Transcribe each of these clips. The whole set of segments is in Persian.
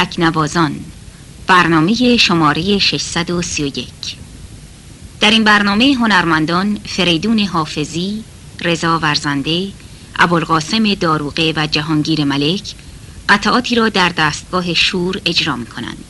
تکنوازان برنامه شماره 631 در این برنامه هنرمندان فریدون حافظی، رضا ورزنده، ابوالقاسم داروغه و جهانگیر ملک قطعاتی را در دستگاه شور اجرا می کنند.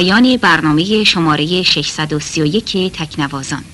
پایان برنامه شماره 631 تکنوازان.